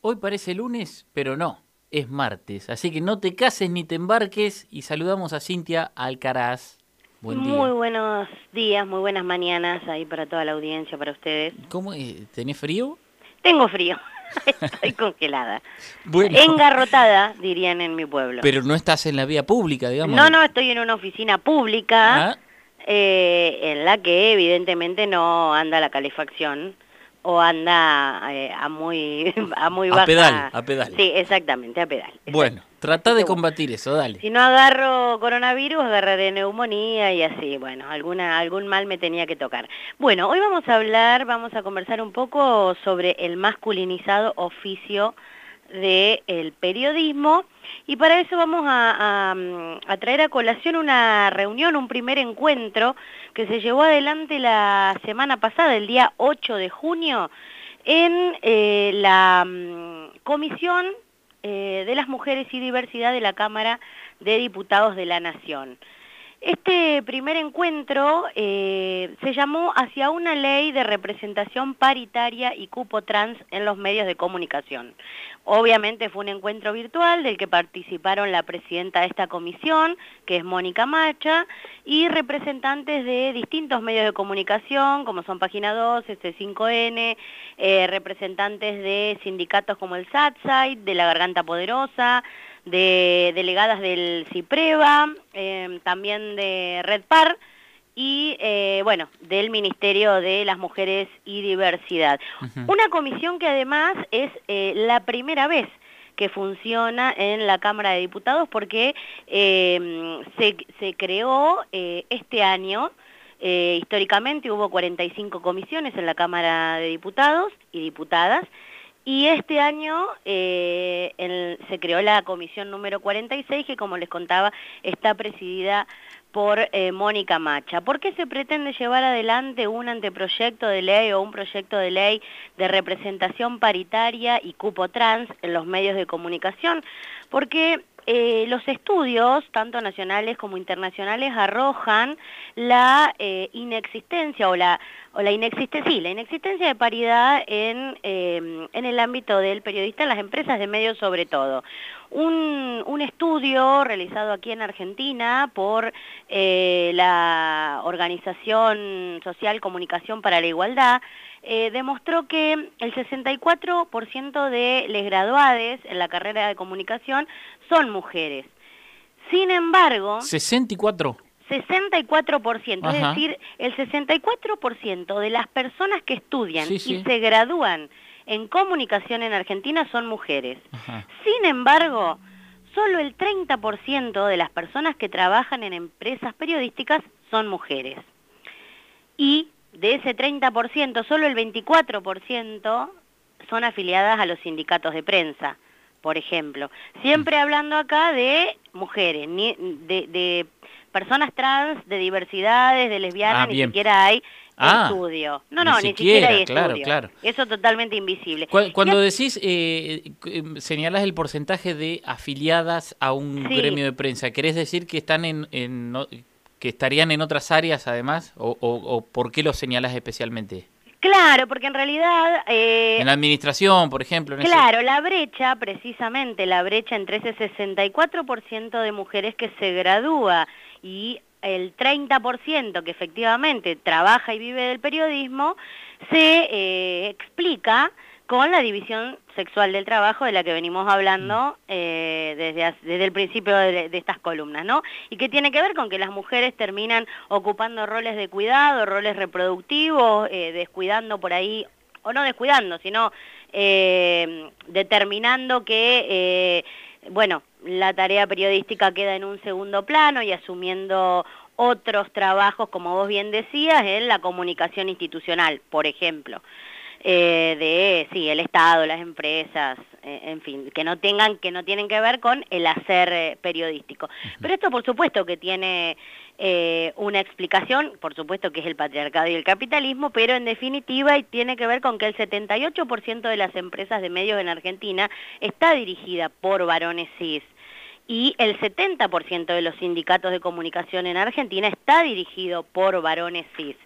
Hoy parece lunes, pero no, es martes. Así que no te cases ni te embarques y saludamos a Cintia Alcaraz. Buen día. Muy buenos días, muy buenas mañanas ahí para toda la audiencia, para ustedes. ¿Cómo? eh, ¿Tenés frío? Tengo frío, estoy congelada. Bueno, Engarrotada, dirían en mi pueblo. pero no estás en la vía pública, digamos. No, no, estoy en una oficina pública Ah, eh, en la que evidentemente no anda la calefacción o anda eh, a muy a muy A pedal, a pedal. Sí, exactamente, a pedal. Bueno, trata de combatir eso, dale. Si no agarro coronavirus, agarraré neumonía y así, bueno, alguna, algún mal me tenía que tocar. Bueno, hoy vamos a hablar, vamos a conversar un poco sobre el masculinizado oficio del periodismo y para eso vamos a, a, traer a colación una reunión, un primer encuentro que se llevó adelante la semana pasada, el día 8 de junio, en eh, la mm, comisión eh, de las Mujeres y Diversidad de la Cámara de Diputados de la Nación. Este primer encuentro eh, se llamó Hacia una ley de representación paritaria y cupo trans en los medios de comunicación. Obviamente fue un encuentro virtual del que participaron la presidenta de esta comisión, que es Mónica Macha, y representantes de distintos medios de comunicación, como son Página 2, C5N, eh, representantes de sindicatos como el SATSAID, de la Garganta Poderosa, de delegadas del CIPREVA, eh, también de Red Par y, eh, bueno, del Ministerio de las Mujeres y Diversidad. Una comisión que además es eh, la primera vez que funciona en la Cámara de Diputados porque eh, se, se creó eh, este año, históricamente hubo 45 comisiones en la Cámara de Diputados y Diputadas, y este año eh, se creó la comisión número 46, que como les contaba, está presidida por eh, Mónica Macha. ¿Por qué se pretende llevar adelante un anteproyecto de ley o un proyecto de ley de representación paritaria y cupo trans en los medios de comunicación? Porque eh, los estudios, tanto nacionales como internacionales, arrojan la eh, inexistencia o la, inexistencia, la inexistencia de paridad en, eh, en el ámbito del periodista, en las empresas de medios sobre todo. Un, un estudio realizado aquí en Argentina por eh, la Organización Social Comunicación para la Igualdad eh, demostró que el 64% de les graduades en la carrera de comunicación son mujeres. Sin embargo, 64. 64%, Ajá. es decir, el 64% de las personas que estudian Sí, sí. y se gradúan en comunicación en Argentina son mujeres. Ajá. Sin embargo, solo el 30% de las personas que trabajan en empresas periodísticas son mujeres. Y de ese 30%, solo el 24% son afiliadas a los sindicatos de prensa, por ejemplo. Siempre Mm. hablando acá de mujeres, ni- de, de personas trans, de diversidades, de lesbianas, Ah, ni siquiera hay Ah, estudio. No, no, ni siquiera, siquiera, hay claro, estudio. claro. Eso totalmente invisible. Cuando decís, eh, eh, señalás el porcentaje de afiliadas a un Sí. gremio de prensa, ¿querés decir que están en, que estarían en otras áreas además? ¿O, o- o por qué lo señalás especialmente? Claro, porque en realidad... eh, En la administración, por ejemplo. en ese- Claro, la brecha, precisamente la brecha entre ese 64% de mujeres que se gradúa y el 30% que efectivamente trabaja y vive del periodismo, se eh, explica con la división sexual del trabajo de la que venimos hablando eh, desde, el principio de, de estas columnas, ¿no? Y que tiene que ver con que las mujeres terminan ocupando roles de cuidado, roles reproductivos, eh, descuidando por ahí o no descuidando, sino eh, determinando que, bueno, la tarea periodística queda en un segundo plano y asumiendo otros trabajos, como vos bien decías, en la comunicación institucional, por ejemplo. Eh, de sí el Estado, las empresas, eh, en fin, que no tengan que no tienen que ver con el hacer eh, periodístico. Pero esto por supuesto que tiene eh, una explicación, por supuesto que es el patriarcado y el capitalismo, pero en definitiva y tiene que ver con que el 78% de las empresas de medios en Argentina está dirigida por varones cis y el 70% de los sindicatos de comunicación en Argentina está dirigido por varones cis.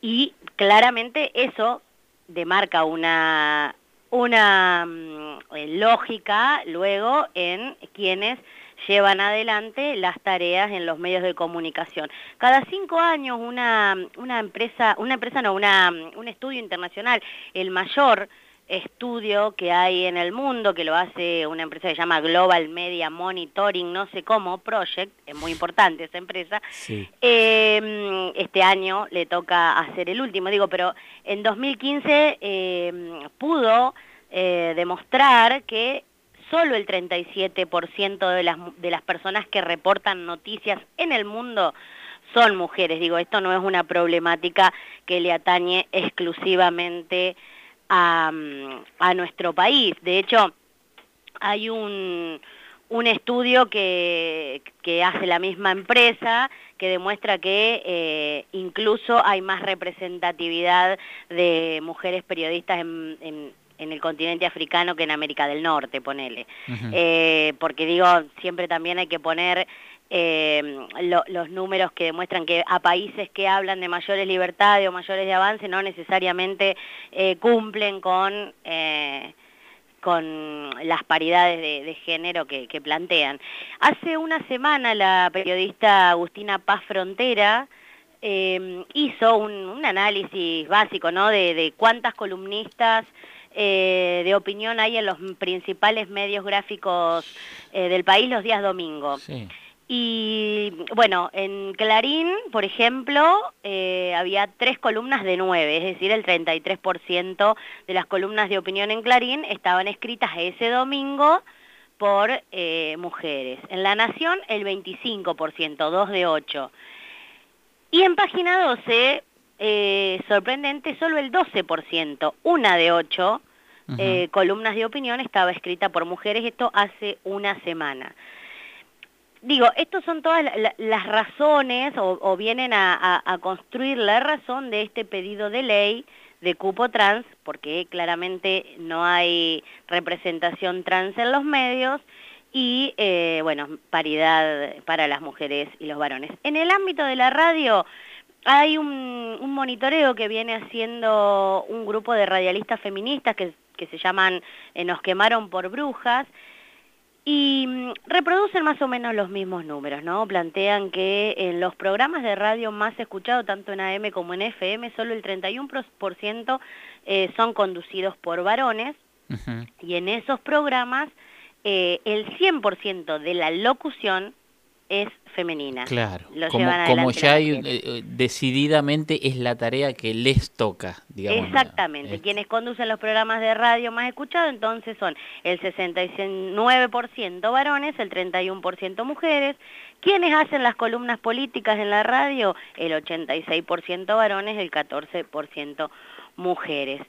Y claramente eso demarca una, una mm, eh, lógica luego en quienes llevan adelante las tareas en los medios de comunicación. Cada cinco años una, una empresa, una empresa no, una, un estudio internacional, el mayor estudio que hay en el mundo, que lo hace una empresa que se llama Global Media Monitoring, no sé cómo, Project, es muy importante esa empresa. Eh, este año le toca hacer el último, digo, pero en 2015 eh, pudo eh, demostrar que solo el 37% de las, de las personas que reportan noticias en el mundo son mujeres. Digo, esto no es una problemática que le atañe exclusivamente a, a nuestro país. De hecho, hay un, un estudio que, que, hace la misma empresa que demuestra que eh, incluso hay más representatividad de mujeres periodistas en, en el continente africano que en América del Norte, ponele. eh, porque digo, siempre también hay que poner eh, lo, los números que demuestran que a países que hablan de mayores libertades o mayores de avance no necesariamente eh, cumplen con... Eh, con las paridades de, género que, plantean. Hace una semana la periodista Agustina Paz Frontera hizo un, análisis básico ¿no? de, cuántas columnistas de opinión hay en los principales medios gráficos del país los días domingos. Sí. Y bueno, en Clarín, por ejemplo, eh, había tres columnas de nueve, es decir, el 33% de las columnas de opinión en Clarín estaban escritas ese domingo por eh, mujeres. En La Nación, el 25%, dos de ocho. Y en Página 12, eh, sorprendente, solo el 12%, una de ocho, uh -huh. columnas de opinión estaba escrita por mujeres, esto hace una semana. Digo, estas son todas la, las razones o, vienen a, construir la razón de este pedido de ley de cupo trans, porque claramente no hay representación trans en los medios y, eh, bueno, paridad para las mujeres y los varones. En el ámbito de la radio hay un, monitoreo que viene haciendo un grupo de radialistas feministas que, que se llaman eh, Nos quemaron por brujas, y mm, reproducen más o menos los mismos números, ¿no? Plantean que en los programas de radio más escuchados, tanto en AM como en FM, solo el 31% eh, son conducidos por varones, uh -huh. y en esos programas eh, el 100% de la locución es femenina. Claro, Lo como, como ya hay, eh, decididamente es la tarea que les toca, digamos. Exactamente, quienes conducen los programas de radio más escuchados entonces son el 69% varones, el 31% mujeres, quienes hacen las columnas políticas en la radio, el 86% varones, el 14% mujeres.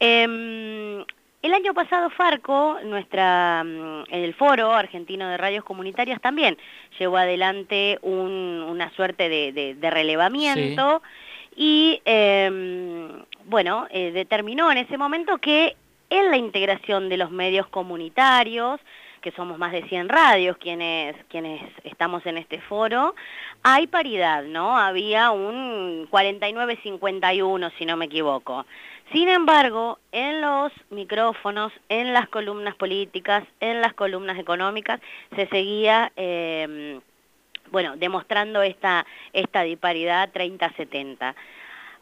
Eh, el año pasado Farco, nuestra, mm, el foro argentino de radios comunitarias también llevó adelante un, una suerte de, de, de relevamiento sí. y eh, bueno, eh, determinó en ese momento que en la integración de los medios comunitarios, que somos más de 100 radios quienes, quienes estamos en este foro, hay paridad, ¿no? Había un 49-51, si no me equivoco. Sin embargo, en los micrófonos, en las columnas políticas, en las columnas económicas, se seguía, eh, bueno, demostrando esta, esta disparidad 30-70.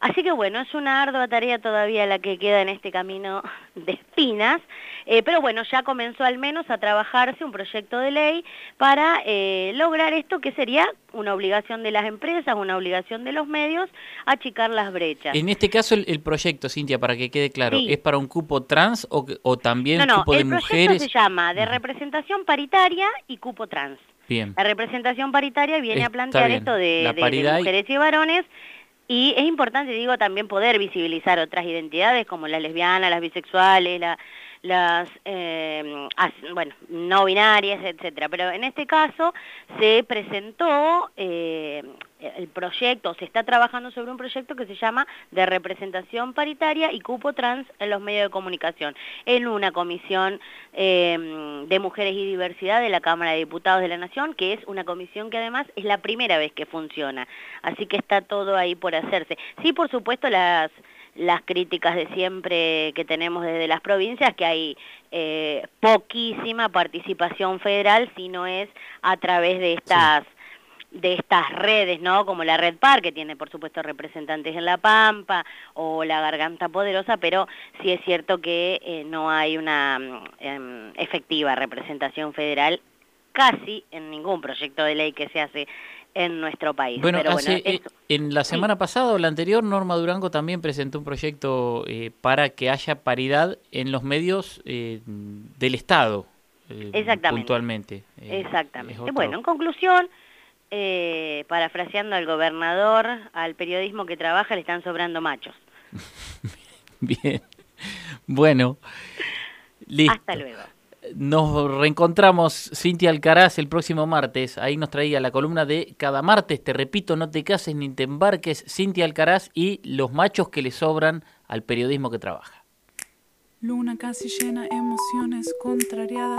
Así que bueno, es una ardua tarea todavía la que queda en este camino de espinas, eh, pero bueno, ya comenzó al menos a trabajarse un proyecto de ley para eh, lograr esto que sería una obligación de las empresas, una obligación de los medios, achicar las brechas. En este caso el, el proyecto, Cintia, para que quede claro, sí. ¿es para un cupo trans o, o también no, no, cupo de mujeres? No, el proyecto se llama de representación paritaria y cupo trans. Bien. La representación paritaria viene Está a plantear bien. esto de, de, de mujeres y varones y es importante, digo, también poder visibilizar otras identidades como las lesbianas, las bisexuales, la, las, eh, bueno, no binarias, etcétera. Pero en este caso se presentó eh, el proyecto, se está trabajando sobre un proyecto que se llama de representación paritaria y cupo trans en los medios de comunicación, en una comisión eh, de mujeres y diversidad de la Cámara de Diputados de la Nación, que es una comisión que además es la primera vez que funciona. Así que está todo ahí por hacerse. Sí, por supuesto, las las críticas de siempre que tenemos desde las provincias, que hay eh, poquísima participación federal, si no es a través de estas de estas redes, ¿no? Como la Red Par, que tiene por supuesto representantes en La Pampa, o la Garganta Poderosa, pero sí es cierto que eh, no hay una mm, em, efectiva representación federal casi en ningún proyecto de ley que se hace en nuestro país. Bueno, eh, en la semana pasada o la anterior, Norma Durango también presentó un proyecto eh, para que haya paridad en los medios del Estado. Exactamente. Puntualmente. Exactamente. Bueno, en conclusión, eh, parafraseando al gobernador, al periodismo que trabaja le están sobrando machos. Bien. Bueno, listo. Hasta luego. Nos reencontramos, Cintia Alcaraz, el próximo martes. Ahí nos traía la columna de cada martes. Te repito, no te cases ni te embarques. Cintia Alcaraz y los machos que le sobran al periodismo que trabaja. Luna casi llena, emociones contrariadas.